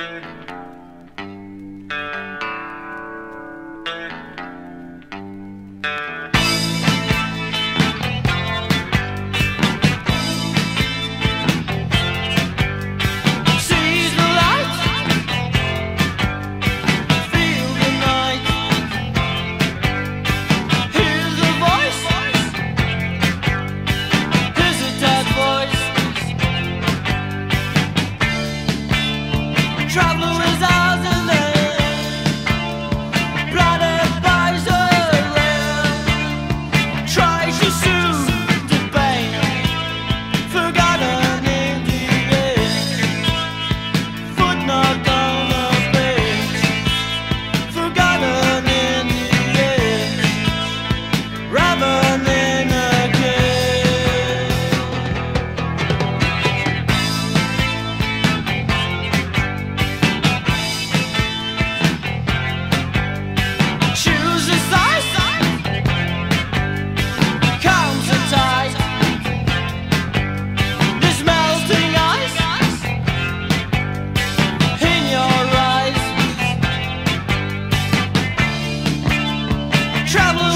Seize trouble